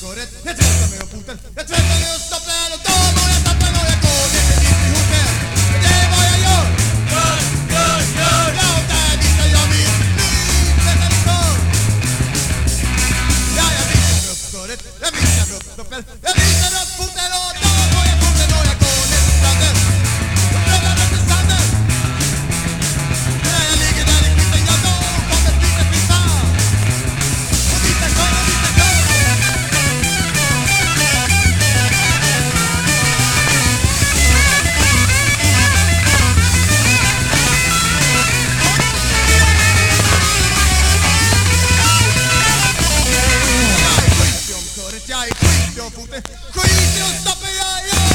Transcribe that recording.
Correct. Ne tvättar mig och foten, jag tvättar mig och staplar och dam och jag tappar några kol. Det är mitt i hoten, det är vad jag gör. Gör, gör, gör. Ja, där visar jag mitt liv, detta är för. Ja, jag visar upp korret, jag visar upp kroppen, jag visar upp foten foten. Skit i